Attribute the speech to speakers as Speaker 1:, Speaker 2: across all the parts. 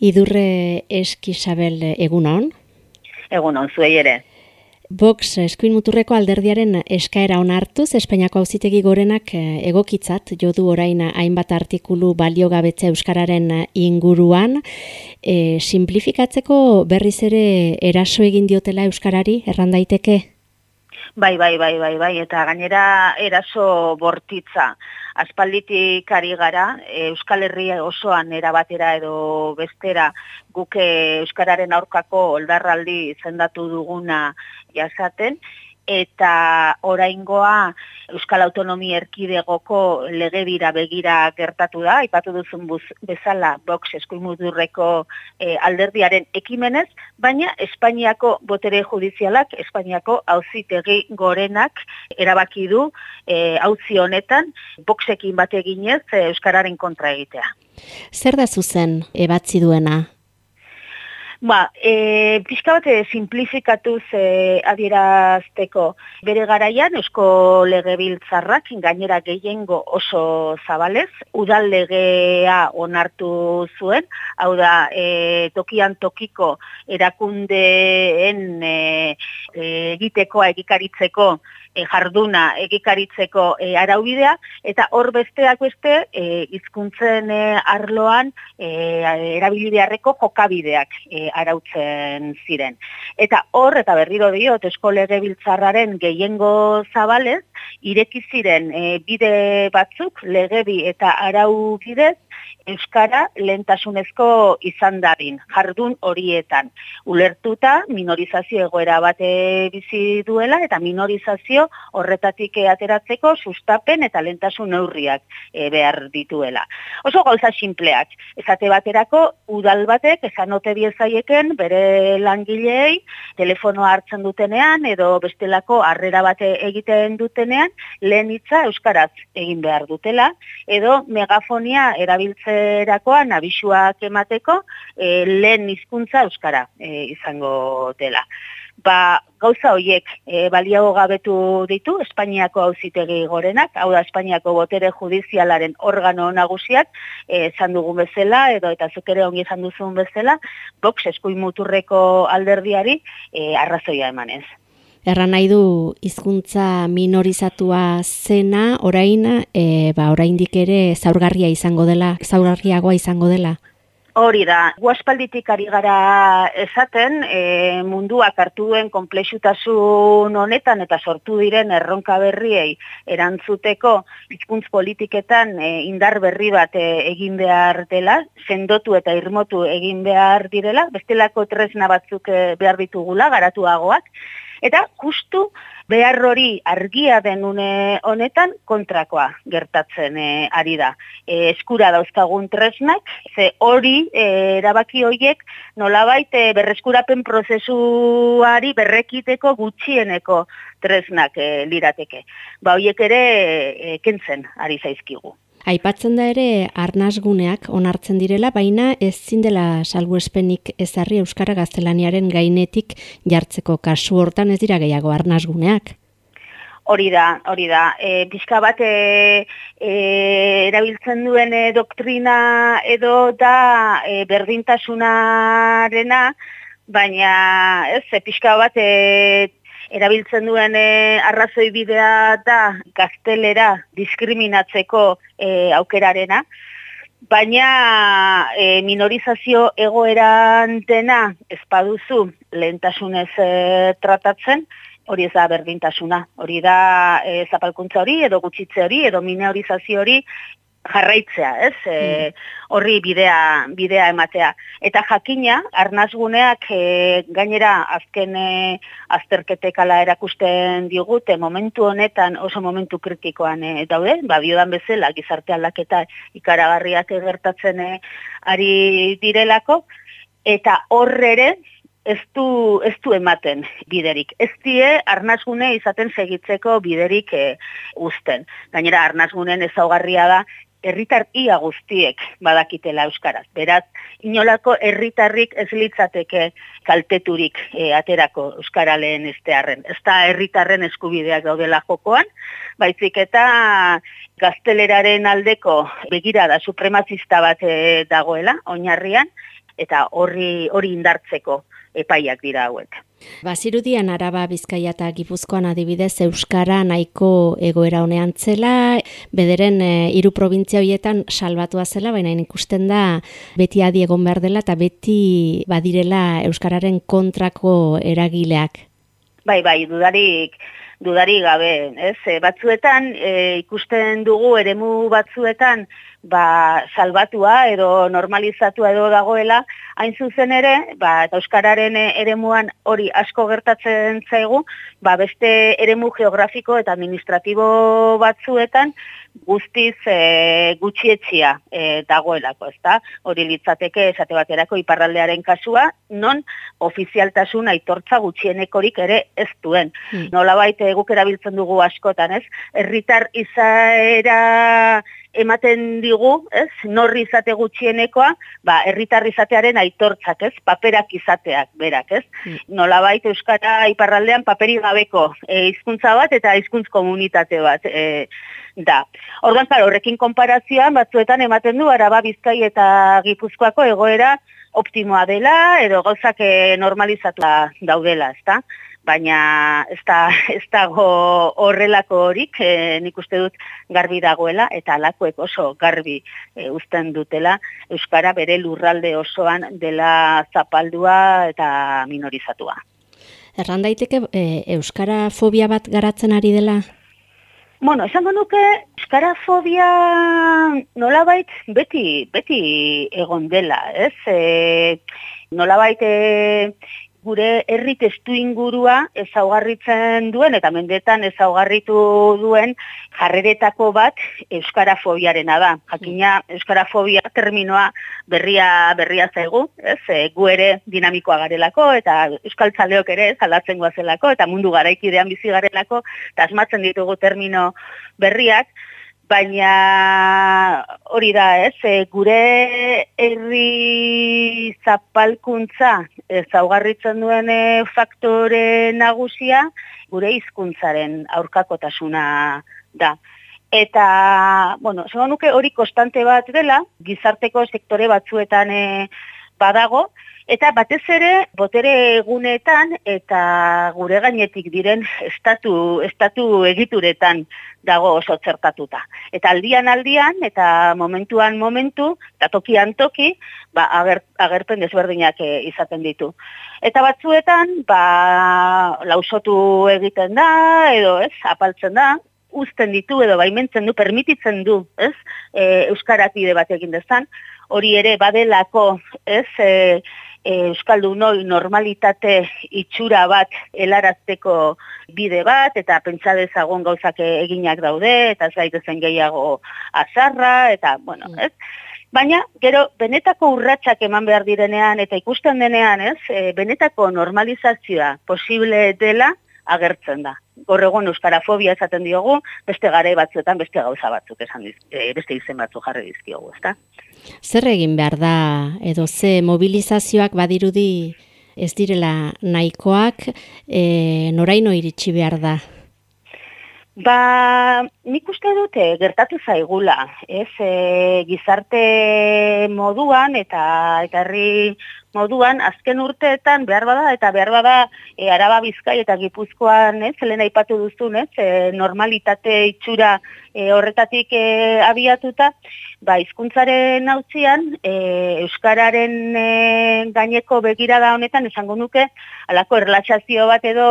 Speaker 1: Idurre Eskisabel egunon?
Speaker 2: Egunon, zuei ere.
Speaker 1: Vox eskuin muturreko alderdiaren eskaera onartuz, Espainiako auzitegi gorenak eh, egokitzat, jodu orain hainbat artikulu baliogabetze euskararen inguruan, e, simplifikatzeko berriz ere eraso egin diotela euskarari, erran daiteke?
Speaker 2: Bai, bai, bai, bai, bai, eta gainera eraso bortitza aspalditik ari gara, Euskal Herria osoan erabatera edo bestera guke Euskararen aurkako oldarraldi zendatu duguna jasaten, eta oraingoa Euskal Autonomia Erkidegoko legedira begira gertatu da, aipatu duzun buz, bezala Vox eskuimudurreko e, alderdiaren ekimenez, baina Espainiako botere judizialak, Espainiako auzitegi gorenak erabaki du e, auzi honetan Voxekin bat eginez e, Euskararen kontra egitea.
Speaker 1: Zer da zuzen ebatzi duena
Speaker 2: Ba, e, pixka bat e, simplifikatuz e, adierazteko. Bere garaian eusko legebiltzarrak gainera gehiengo oso zabalez, udal legea onartu zuen, hau da e, tokian tokiko erakundeen e, e, egitekoa egikaritzeko e, jarduna egikaritzeko e, araubidea, eta hor besteak beste e, izkuntzen e, arloan e, erabilidearreko jokabideak e, arautzen ziren. Eta hor, eta berriro diot, eskolege biltzarraren gehiengo zabalez, ireki ziren e, bide batzuk, legebi eta arau bidez, Euskara lehentasunezko izan dadin, jardun horietan. Ulertuta, minorizazio egoera bate bizi duela eta minorizazio horretatik ateratzeko sustapen eta lehentasun neurriak e, behar dituela. Oso gauza sinpleak, ezate baterako udal batek ezanote diezaieken bere langileei telefonoa hartzen dutenean edo bestelako harrera bate egiten dutenean lehen hitza Euskaraz egin behar dutela edo megafonia erabiltzen erakoan abisuak emateko e, lehen hizkuntza euskara e, izango dela. Ba, gauza horiek e, baliago gabetu ditu Espainiako auzitegi gorenak, hau da Espainiako botere judizialaren organo nagusiak, esan dugun bezala, edo eta zuk ere ongi izan duzun bezala, box eskuin muturreko alderdiari e, arrazoia emanez.
Speaker 1: Erra nahi du hizkuntza minorizatua zena, orain, e, ba, oraindik ere zaurgarria izango dela, zaurgarriagoa izango dela.
Speaker 2: Hori da, guaspalditik ari gara esaten, e, munduak hartu duen komplexutasun honetan eta sortu diren erronka berriei erantzuteko hizkuntz politiketan e, indar berri bat e, egin behar dela, sendotu eta irmotu egin behar direla, bestelako tresna batzuk e, behar ditugula, garatuagoak, Eta justu behar hori argia den honetan kontrakoa gertatzen e, ari da. E, eskura dauzkagun tresnak, ze hori e, erabaki horiek nolabait e, berreskurapen prozesuari berrekiteko gutxieneko tresnak e, lirateke. Ba horiek ere e, kentzen ari zaizkigu.
Speaker 1: Aipatzen da ere arnazguneak onartzen direla, baina ez zindela salbuespenik ezarri Euskara Gaztelaniaren gainetik jartzeko kasu hortan ez dira gehiago arnazguneak.
Speaker 2: Hori da, hori da. E, pixka bat e, e, erabiltzen duen e, doktrina edo da e, berdintasunarena, baina ez, e, pixka bat e, erabiltzen duen e, arrazoi bidea da gaztelera diskriminatzeko e, aukerarena, baina e, minorizazio egoeran dena ezpaduzu lehentasunez e, tratatzen, hori ez da berdintasuna, hori da e, zapalkuntza hori edo gutxitze hori edo minorizazio hori jarraitzea, ez? E, horri bidea, bidea ematea. Eta jakina, arnazguneak e, gainera azken e, azterketek ala erakusten digute momentu honetan oso momentu kritikoan e, daude, ba, biodan bezala gizarte aldaketa ikaragarriak egertatzen e, ari direlako, eta horrere ez du, ez du ematen biderik. Ez die arnazgune izaten segitzeko biderik e, uzten. Gainera, arnazgunen ezaugarria da, herritar ia guztiek badakitela euskaraz. Beraz, inolako herritarrik ez litzateke kalteturik e, aterako euskara lehen estearren. Ez da herritarren eskubideak daudela jokoan, baizik eta gazteleraren aldeko begirada supremazista bat e, dagoela, oinarrian, eta horri hori indartzeko epaiak dira hauek.
Speaker 1: Bazirudian Araba Bizkaia eta Gipuzkoan adibidez Euskara nahiko egoera honean zela, bederen e, hiru probintzia horietan salbatua zela, baina ikusten da beti adi egon behar dela eta beti badirela Euskararen kontrako eragileak.
Speaker 2: Bai, bai, dudarik dudari gabe, ez? E, batzuetan e, ikusten dugu eremu batzuetan ba, salbatua edo normalizatua edo dagoela, hain zuzen ere, ba, eta Euskararen eremuan hori asko gertatzen zaigu, ba, beste eremu geografiko eta administratibo batzuetan guztiz e, gutxietxia e, dagoelako, ezta? Hori litzateke esate baterako iparraldearen kasua, non ofizialtasun aitortza gutxienekorik ere ez duen. Hmm. Nola baita guk erabiltzen dugu askotan, ez? Herritar izaera ematen digu, ez, norri izate gutxienekoa, ba, herritar izatearen aitortzak, ez, paperak izateak, berak, ez. Mm. Nola baita Euskara iparraldean paperi gabeko e, hizkuntza bat eta hizkuntz komunitate bat e, da. Ordan horrekin konparazioan, batzuetan ematen du, araba bizkai eta gipuzkoako egoera optimoa dela, edo gauzak e, normalizatua daudela, ezta baina ez, da, ez dago horrelako horik, e, nik uste dut garbi dagoela, eta alakoek oso garbi e, uzten dutela, Euskara bere lurralde osoan dela zapaldua eta minorizatua.
Speaker 1: Erran daiteke e, Euskara fobia bat garatzen ari dela?
Speaker 2: Bueno, esango nuke, Euskara fobia nolabait beti, beti egon dela, ez? E, nolabait e, gure herri testu ingurua ezaugarritzen duen eta mendetan ezaugarritu duen jarreretako bat euskarafobiarena da. Jakina euskarafobia terminoa berria berria zaigu, ez? E, gu ere dinamikoa garelako eta euskaltzaleok ere zaldatzen goazelako eta mundu garaikidean bizi garelako eta asmatzen ditugu termino berriak baina hori da, ez, e, gure herri zapalkuntza ezaugarritzen duen e, faktore nagusia gure hizkuntzaren aurkakotasuna da. Eta, bueno, segon nuke hori konstante bat dela, gizarteko sektore batzuetan e, badago, Eta batez ere, botere egunetan eta gure gainetik diren estatu, estatu egituretan dago oso txertatuta. Eta aldian aldian, eta momentuan momentu, eta tokian toki, ba, ager, agerpen desberdinak eh, izaten ditu. Eta batzuetan, ba, lausotu egiten da, edo ez, apaltzen da, uzten ditu edo baimentzen du, permititzen du, ez, e, Euskarak bide bat egin dezan, hori ere badelako, ez, e, e, Euskaldunoi normalitate itxura bat helarazteko bide bat, eta pentsa dezagon gauzak eginak daude, eta zaitezen gehiago azarra, eta, bueno, mm. ez? Baina, gero, benetako urratsak eman behar direnean, eta ikusten denean, ez? E, benetako normalizazioa posible dela agertzen da. Gorregon euskarafobia esaten diogu, beste gare batzuetan, beste gauza batzuk esan diz, e, beste izen batzuk jarri dizkiogu, ezta?
Speaker 1: Zer egin behar da, edo ze mobilizazioak badirudi ez direla nahikoak, e, noraino iritsi behar da?
Speaker 2: Ba, nik uste dute gertatu zaigula, ez, e, gizarte moduan eta eta herri moduan azken urteetan behar bada eta behar bada e, araba bizkai eta gipuzkoan, ez, zelena ipatu duzun, ez, e, normalitate itxura e, horretatik e, abiatuta, ba, izkuntzaren nautzian, e, Euskararen e, gaineko begirada honetan esango nuke, alako erlatxazio bat edo,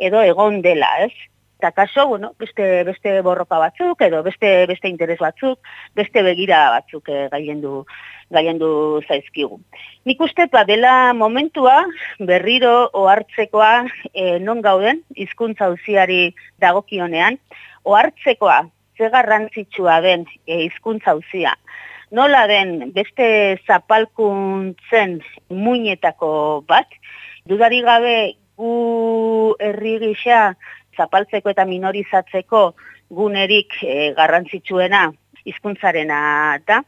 Speaker 2: edo egon dela, ez, eta kaso, bueno, beste, beste borroka batzuk, edo beste, beste interes batzuk, beste begira batzuk e, gaiendu, gaiendu zaizkigu. Nik uste ba, dela momentua berriro ohartzekoa e, non gauden, hizkuntza uziari dagokionean, ohartzekoa ze garrantzitsua den e, hizkuntza uzia. Nola den beste zapalkuntzen muinetako bat, dudari gabe gu herri gisa zapaltzeko eta minorizatzeko gunerik e, garrantzitsuena hizkuntzarena da.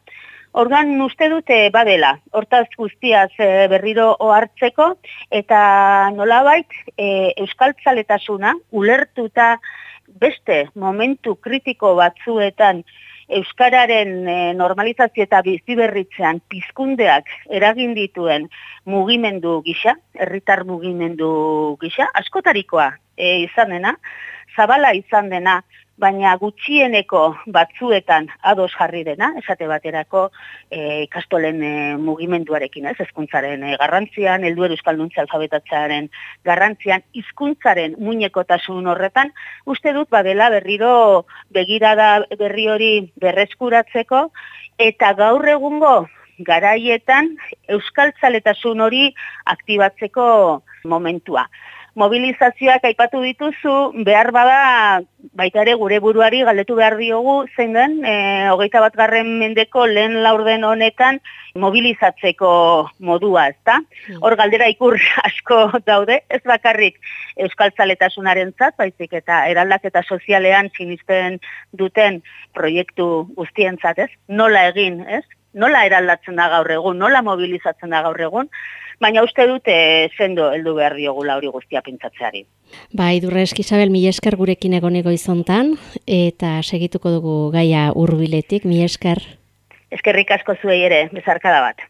Speaker 2: Organ uste dute badela, hortaz guztiaz e, berriro ohartzeko eta nolabait e, euskaltzaletasuna ulertuta beste momentu kritiko batzuetan Euskararen e, normalizazio eta biziberritzean pizkundeak eragin dituen mugimendu gisa, herritar mugimendu gisa, askotarikoa e, izan dena, zabala izan dena, baina gutxieneko batzuetan ados jarri dena, esate baterako e, ikastolen e, mugimenduarekin, ez, ezkuntzaren e, garrantzian, helduer euskalduntza alfabetatzearen garrantzian, hizkuntzaren muñekotasun horretan, uste dut badela berriro begirada berri hori berreskuratzeko, eta gaur egungo garaietan euskaltzaletasun hori aktibatzeko momentua mobilizazioak aipatu dituzu, behar bada, baita ere gure buruari galdetu behar diogu, zein den, e, hogeita bat garren mendeko lehen laurden honetan mobilizatzeko modua, ezta? Hmm. Hor galdera ikur asko daude, ez bakarrik Euskal Zaletasunaren zat, baizik eta eraldak eta sozialean sinisten duten proiektu guztien ez? Nola egin, ez? Nola eraldatzen da gaur egun, nola mobilizatzen da gaur egun, baina uste dute sendo heldu behar diogula hori guztia pintzatzeari.
Speaker 1: Bai, durre eskizabel, mi esker gurekin egonego izontan, eta segituko dugu gaia urbiletik, mi esker.
Speaker 2: Eskerrik asko zuei ere, bezarkada bat.